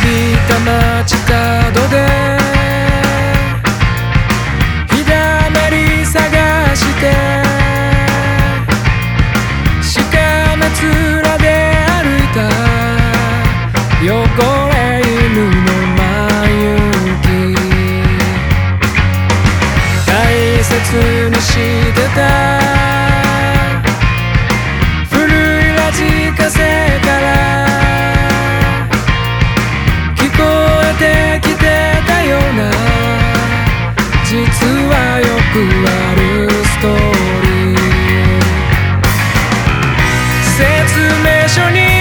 びた街角で。日だまり探して。しかまつらで歩いた。汚れ犬の眉行き。大切にしあるストーリー説明書に